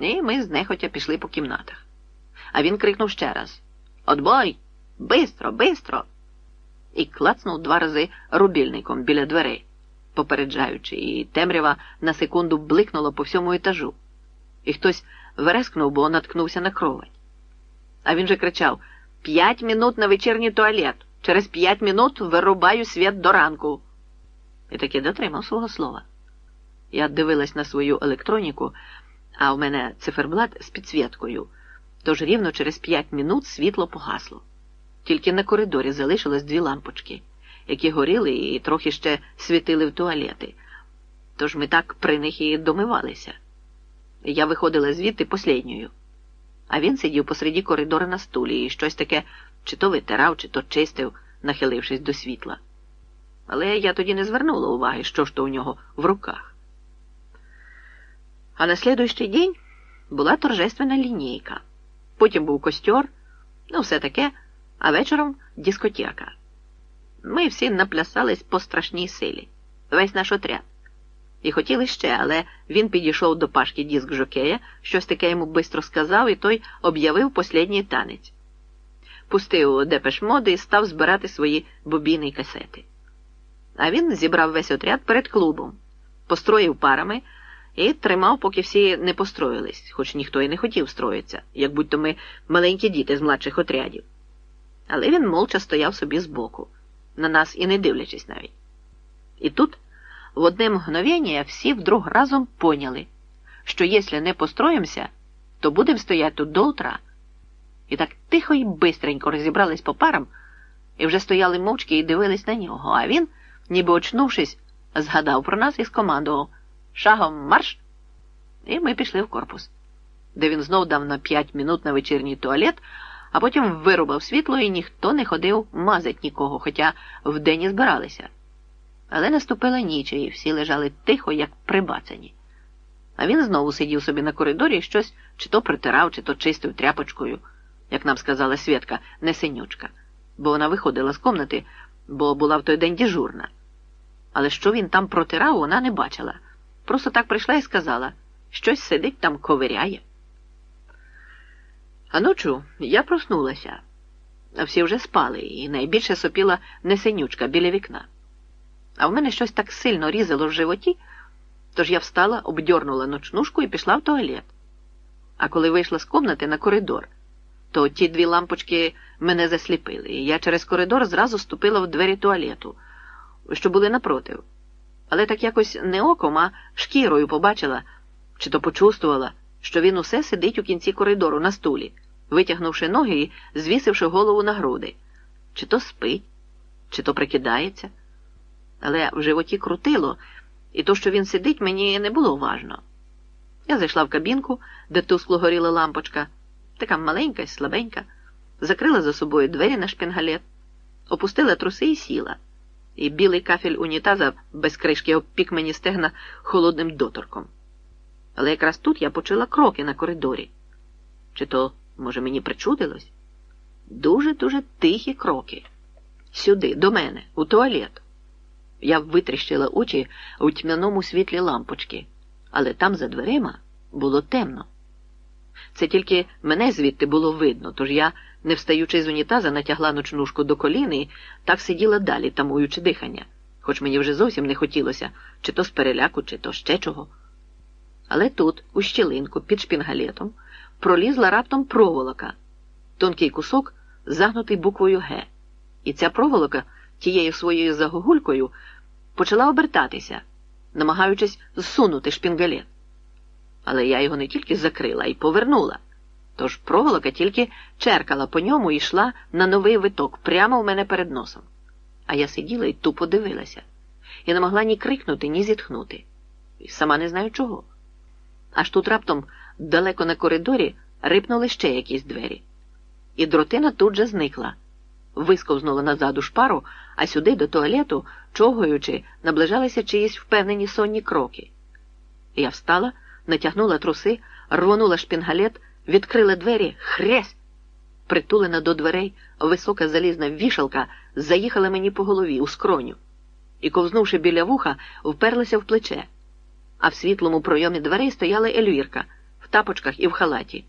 І ми знехотя пішли по кімнатах. А він крикнув ще раз Отбой! Бистро, бистро! І клацнув два рази рубільником біля дверей, попереджаючи, і темрява на секунду бликнула по всьому етажу. І хтось верескнув, бо наткнувся на кровень. А він же кричав П'ять минут на вечірній туалет. Через п'ять минут вирубаю світ до ранку. І таки дотримав свого слова. Я дивилась на свою електроніку, а в мене циферблат з підсвіткою. Тож рівно через п'ять минут світло погасло. Тільки на коридорі залишилось дві лампочки, які горіли і трохи ще світили в туалети. Тож ми так при них і домивалися. Я виходила звідти послідньою, а він сидів посереді коридора на стулі і щось таке чи то витирав, чи то чистив, нахилившись до світла. Але я тоді не звернула уваги, що ж то у нього в руках. А на слідуючий день була торжественна лінійка. Потім був костьор, ну, все таке, а вечором дискотека. Ми всі наплясались по страшній силі, весь наш отряд. І хотіли ще, але він підійшов до пашки диск жокея, щось таке йому бистро сказав, і той об'явив послідній танець. Пустив депеш моди і став збирати свої бобіни й касети. А він зібрав весь отряд перед клубом, построїв парами і тримав, поки всі не построїлись, хоч ніхто і не хотів строїтися, як будь-то ми маленькі діти з младших отрядів. Але він молча стояв собі збоку, на нас і не дивлячись навіть. І тут, в одне мгновення, всі вдруг разом поняли, що якщо не построїмося, то будемо стояти тут до утра. І так тихо і бистренько розібрались по парам і вже стояли мовчки і дивились на нього, а він, ніби очнувшись, згадав про нас і скомандував Шагом марш! І ми пішли в корпус, де він знов дав на п'ять минут на вечірній туалет, а потім вирубав світло, і ніхто не ходив мазать нікого, хоча вдень і збиралися. Але наступила ніч, і всі лежали тихо, як прибацані. А він знову сидів собі на коридорі і щось чи то притирав, чи то чистив тряпочкою, як нам сказала Свєтка, не синючка, бо вона виходила з комнати, бо була в той день дежурна. Але що він там протирав, вона не бачила. Просто так прийшла і сказала, щось сидить там ковиряє. А ночу я проснулася, а всі вже спали, і найбільше сопіла несенючка біля вікна. А в мене щось так сильно різало в животі, тож я встала, обдьорнула ночнушку і пішла в туалет. А коли вийшла з комнати на коридор, то ті дві лампочки мене засліпили, і я через коридор зразу ступила в двері туалету, що були напротив але так якось не оком, а шкірою побачила чи то почувствувала, що він усе сидить у кінці коридору на стулі, витягнувши ноги і звісивши голову на груди, чи то спить, чи то прикидається. Але в животі крутило, і то, що він сидить, мені не було важно. Я зайшла в кабінку, де тускло горіла лампочка, така маленька і слабенька, закрила за собою двері на шпінгалет, опустила труси і сіла і білий кафель унітаза без кришки обпік мені стегна холодним доторком. Але якраз тут я почула кроки на коридорі. Чи то, може, мені причудилось? Дуже-дуже тихі кроки. Сюди, до мене, у туалет. Я витріщила очі у тьмяному світлі лампочки, але там за дверима було темно. Це тільки мене звідти було видно, тож я не встаючи з унітаза, натягла ночнушку до коліни і так сиділа далі, тамуючи дихання, хоч мені вже зовсім не хотілося, чи то з переляку, чи то ще чого. Але тут, у щілинку, під шпінгалетом, пролізла раптом проволока, тонкий кусок, загнутий буквою Г. І ця проволока тією своєю загогулькою почала обертатися, намагаючись зсунути шпінгалет. Але я його не тільки закрила, й повернула. Тож проволока тільки черкала по ньому і йшла на новий виток прямо у мене перед носом. А я сиділа і тупо дивилася, і не могла ні крикнути, ні зітхнути. І сама не знаю чого. Аж тут раптом далеко на коридорі рипнули ще якісь двері. І дротина тут же зникла, висковзнула назад у шпару, а сюди, до туалету, чогуючи, наближалися чиїсь впевнені сонні кроки. Я встала, натягнула труси, рвонула шпінгалет відкрила двері, хрясь. Притулена до дверей, висока залізна вішалка заїхала мені по голові у скроню і, ковзнувши біля вуха, вперлася в плече. А в світлому пройомі дверей стояла Ельвірка в тапочках і в халаті.